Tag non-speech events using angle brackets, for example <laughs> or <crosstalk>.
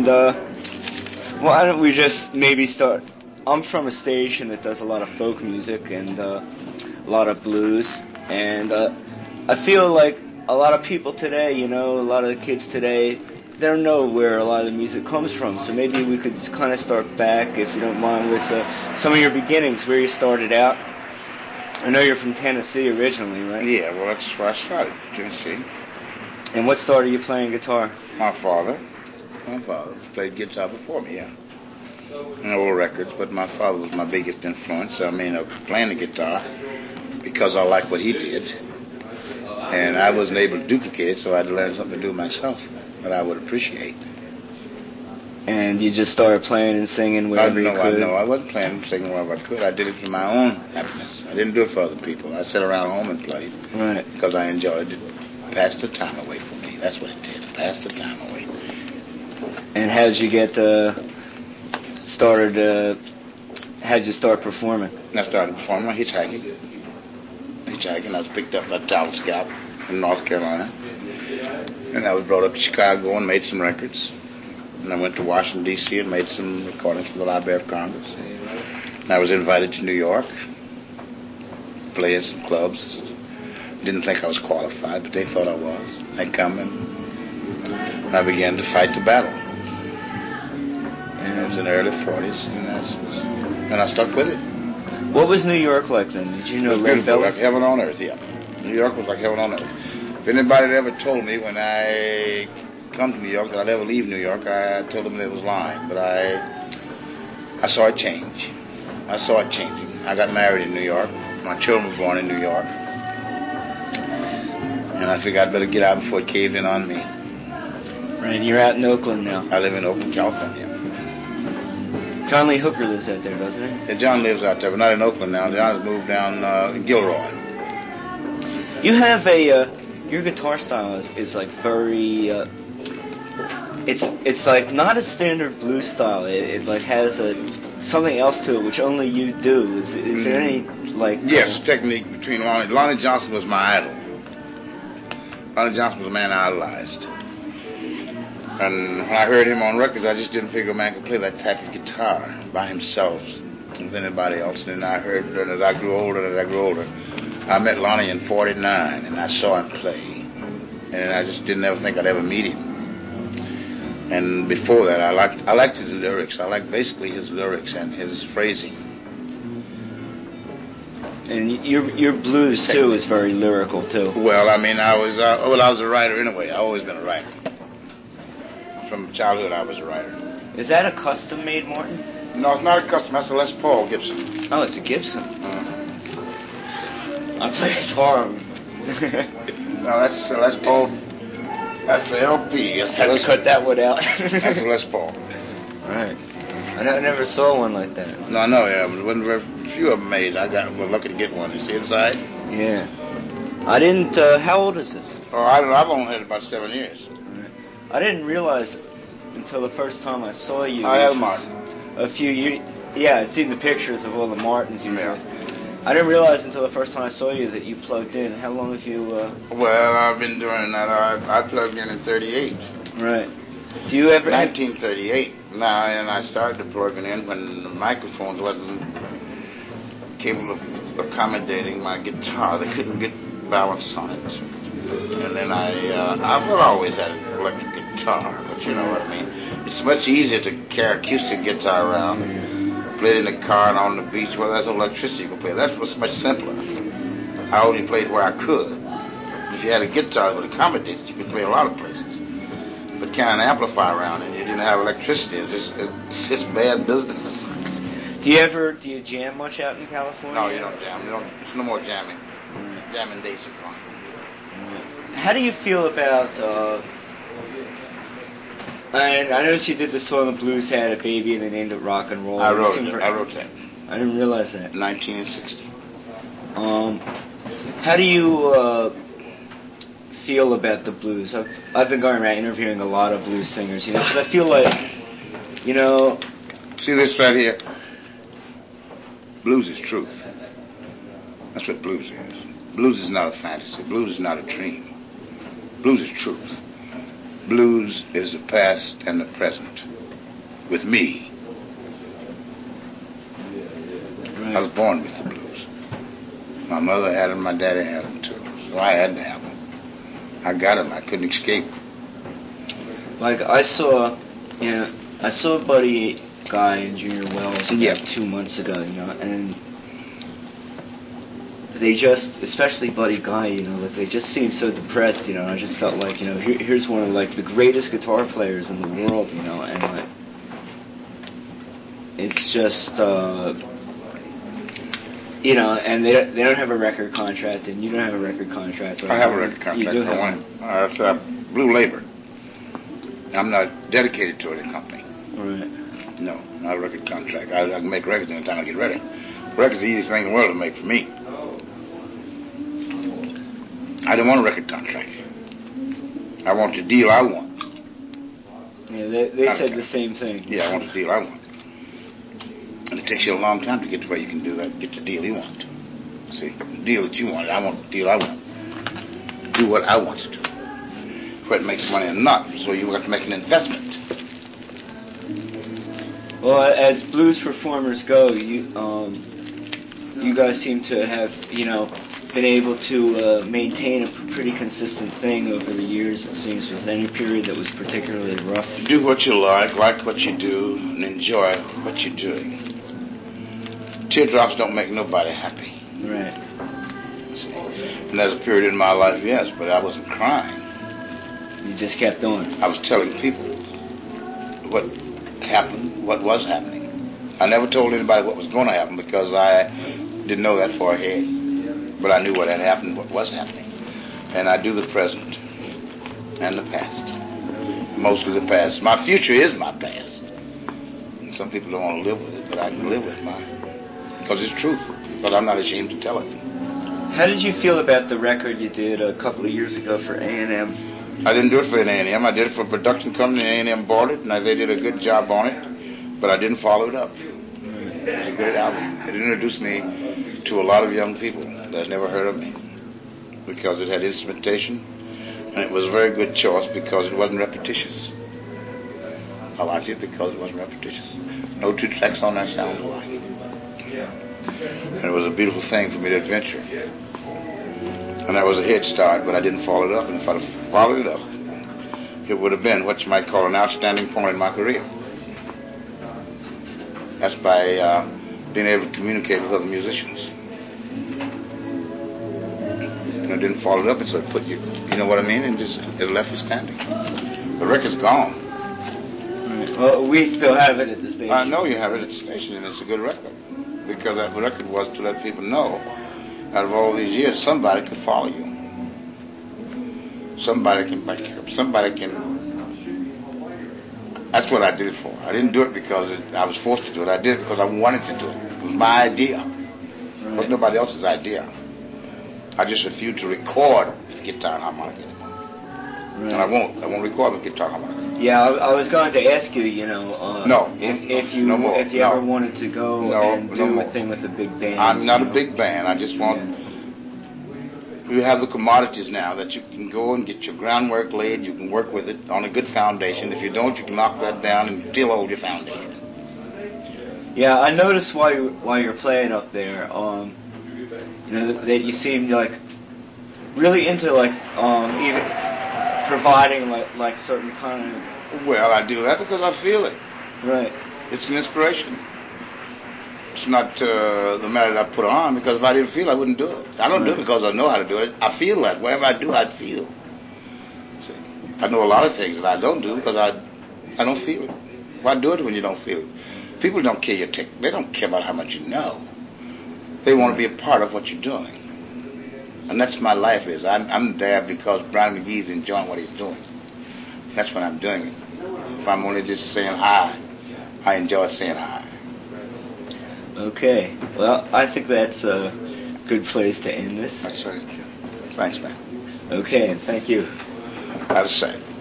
And uh, why don't we just maybe start? I'm from a station that does a lot of folk music and uh, a lot of blues, and uh, I feel like a lot of people today, you know, a lot of the kids today, they don't know where a lot of the music comes from. So maybe we could kind of start back, if you don't mind, with uh, some of your beginnings, where you started out. I know you're from Tennessee originally, right? Yeah, well, that's where I started, Tennessee. And what started you playing guitar? My father. My father played guitar before me, yeah. And old records, but my father was my biggest influence. I mean, of playing the guitar because I liked what he did. And I wasn't able to duplicate it, so I had to learn something to do myself that I would appreciate. And you just started playing and singing wherever I, you no, could? I, no, I wasn't playing and singing wherever I could. I did it for my own happiness. I didn't do it for other people. I sat around home and played Right. because I enjoyed it. Passed the time away for me. That's what it did. Passed the time away. And how did you get uh, started? Uh, how did you start performing? I started performing hitchhiking. Hitchhiking. I was picked up by Talent Scout in North Carolina. And I was brought up to Chicago and made some records. And I went to Washington, D.C. and made some recordings for the Library of Congress. And I was invited to New York, play in some clubs. Didn't think I was qualified, but they thought I was. I come and I began to fight the battle. And it was in the early 40s, and, that's, and I stuck with it. What was New York like then? Did you know It was Ray Bell? like heaven on earth, yeah. New York was like heaven on earth. If anybody had ever told me when I come to New York that I'd ever leave New York, I told them they was lying. But I, I saw it change. I saw it changing. I got married in New York. My children were born in New York. And I figured I'd better get out before it caved in on me. Right. You're out in Oakland now. I live in Oakland, California. John Lee Hooker lives out there, doesn't he? Yeah, John lives out there, but not in Oakland now. John has moved down uh, Gilroy. You have a uh, your guitar style is, is like very. Uh, it's it's like not a standard blues style. It, it like has a something else to it which only you do. Is, is there any like? Yes, technique between Lonnie. Lonnie Johnson was my idol. Lonnie Johnson was a man I idolized. And when I heard him on records, I just didn't figure a man could play that type of guitar by himself with anybody else. And then I heard, and as I grew older, and as I grew older, I met Lonnie in 49, and I saw him play. And I just didn't ever think I'd ever meet him. And before that, I liked I liked his lyrics. I liked basically his lyrics and his phrasing. And your your blues too is very lyrical too. Well, I mean, I was uh, well, I was a writer anyway. I've always been a writer. From childhood, I was a writer. Is that a custom made Martin? No, it's not a custom. That's a Les Paul Gibson. Oh, it's a Gibson. Uh, I play guitar. no, that's a Les Paul. That's the LP. That's Had to Les, cut that one out. that's a Les Paul. right. I never saw one like that. No, no, yeah, there wasn't very few of them made. I got was lucky to get one. You see inside? Yeah. I didn't. Uh, how old is this? Oh, I don't. I've only had it about seven years. I didn't realize until the first time I saw you. I have which was Martin. A few years. Yeah, I'd seen the pictures of all the Martins you Yeah. had. I didn't realize until the first time I saw you that you plugged in. How long have you? Uh, Well, I've been doing that. I, I plugged in in '38. right. Do you ever? 1938. Now, and I started plugging in when the microphones wasn't capable of accommodating my guitar. They couldn't get balance on it. And then I, uh, I've always had an electric guitar, but you know what I mean. It's much easier to carry acoustic guitar around, play it in the car and on the beach. Well, there's electricity you can play. That's was much simpler. I only played where I could. If you had a guitar that would accommodate it, you could play a lot of places. But carrying an amplifier around and you didn't have electricity, it's just, it's <laughs> just bad business. Do you ever? Do you jam much out in California? No, you don't jam. You don't, there's no more jamming. Jamming days are gone. How do you feel about? Uh, I, I noticed you did the song "The Blues Had a Baby" and they named it "Rock and Roll." I wrote it. I wrote that. I didn't realize that. 1960. Um, how do you uh, feel about the blues? I've I've been going around interviewing a lot of blues singers, you know, because I feel like, you know, See this right here? Blues is truth. That's what blues is. Blues is not a fantasy. Blues is not a dream. Blues is truth. Blues is the past and the present with me. I was born with the blues. My mother had them, my daddy had them too. So I had to have them. I got them. I couldn't escape. Like I saw, you know, I saw a Buddy Guy and Junior Wells Yeah. two months ago, you know, and they just, especially Buddy Guy, you know, like they just seemed so depressed, you know. I just felt like, you know, here, here's one of like the greatest guitar players in the world, you know, and like it's just. uh you know, and they don't, they don't have a record contract, and you don't have a record contract. I have a record contract. You do have one. one. Uh, it's uh, Blue Labor. I'm not dedicated to any company. Right. No, not a record contract. I, I can make records anytime I get ready. Record's the easiest thing in the world to make for me. I don't want a record contract. I want the deal I want. Yeah, they, they said the same thing. Yeah, I want the deal I want. And it takes you a long time to get to where you can do that, get the deal you want. See, the deal that you want, I want the deal I want. Do what I want to do. Whether it makes money or not, so you have to make an investment. Well, as blues performers go, you um, you guys seem to have you know been able to uh, maintain a pretty consistent thing over the years. It seems was there any period that was particularly rough. Do what you like, like what you do, and enjoy what you're doing. Teardrops don't make nobody happy. Right. See? And there's a period in my life, yes, but I wasn't crying. You just kept on. I was telling people what happened, what was happening. I never told anybody what was going to happen because I didn't know that far ahead. But I knew what had happened, what was happening. And I do the present and the past. Mostly the past. My future is my past. And some people don't want to live with it, but I can live with mine. Because it's truth. But I'm not ashamed to tell it. How did you feel about the record you did a couple of years ago for A and M? I didn't do it for an A&M. I did it for a production company. A&M bought it, and they did a good job on it. But I didn't follow it up. It was a great album. It introduced me to a lot of young people that had never heard of me because it had instrumentation, and it was a very good choice because it wasn't repetitious. I liked it because it wasn't repetitious. No two tracks on that sound alike. And it was a beautiful thing for me to adventure. And that was a head start, but I didn't follow it up. And if I'd have followed it up, it would have been what you might call an outstanding point in my career. That's by uh, being able to communicate with other musicians. And I didn't follow it up, and so it put you, you know what I mean, and just it left you standing. The record's gone. Well, we still have it at the station. I know you have it at the station, and it's a good record because that record was to let people know. Out of all these years, somebody could follow you. Somebody can back you up. Somebody can. That's what I did it for. I didn't do it because it, I was forced to do it. I did it because I wanted to do it. It was my idea. It was Right. nobody else's idea. I just refused to record with guitar and harmonica anymore. And I won't. I won't record with guitar and harmonica. Yeah, I, I was going to ask you, you know, uh, No. if, if you No more. if you No. ever wanted to go No, and do more. a thing with a big band. I'm not you a big band. I just want. You have the commodities now that you can go and get your groundwork laid. You can work with it on a good foundation. If you don't, you can knock that down and still hold your foundation. Yeah, I noticed while you while you're playing up there, um, you know, that, that you seemed like really into like um even providing like like certain kind of Well, I do that because I feel it. right. It's an inspiration. It's not uh, the matter that I put on because if I didn't feel, I wouldn't do it. I don't do it because I know how to do it. I feel that whatever I do, I feel. See, I know a lot of things that I don't do because I I don't feel it. Why do it when you don't feel it? People don't care your tech. They don't care about how much you know. They want to be a part of what you're doing, and that's my life is. I'm I'm there because Brownie McGhee's enjoying what he's doing. That's when I'm doing it. If I'm only just saying hi, I enjoy saying hi. Okay. Well, I think that's a good place to end this. Thanks, man. Okay, and thank you. Out of sight.